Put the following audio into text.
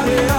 Hare